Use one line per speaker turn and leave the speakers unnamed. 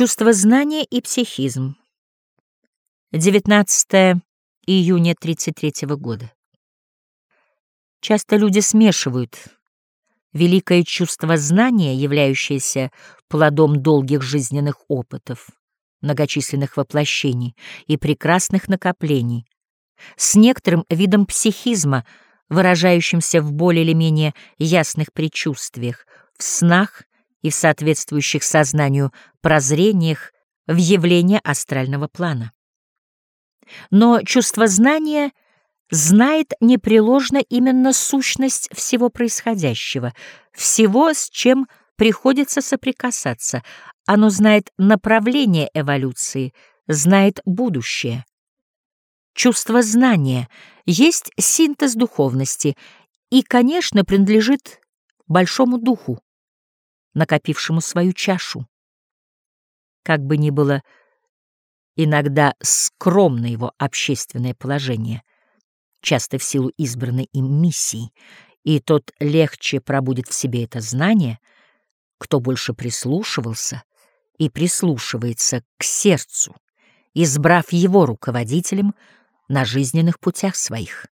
Чувство знания и психизм. 19 июня 33 года. Часто люди смешивают великое чувство знания, являющееся плодом долгих жизненных опытов, многочисленных воплощений и прекрасных накоплений, с некоторым видом психизма, выражающимся в более или менее ясных предчувствиях, в снах и в соответствующих сознанию прозрениях в явление астрального плана. Но чувство знания знает непреложно именно сущность всего происходящего, всего, с чем приходится соприкасаться. Оно знает направление эволюции, знает будущее. Чувство знания есть синтез духовности и, конечно, принадлежит большому духу, накопившему свою чашу. Как бы ни было иногда скромно его общественное положение, часто в силу избранной им миссии, и тот легче пробудет в себе это знание, кто больше прислушивался и прислушивается к сердцу, избрав его руководителем на жизненных путях своих.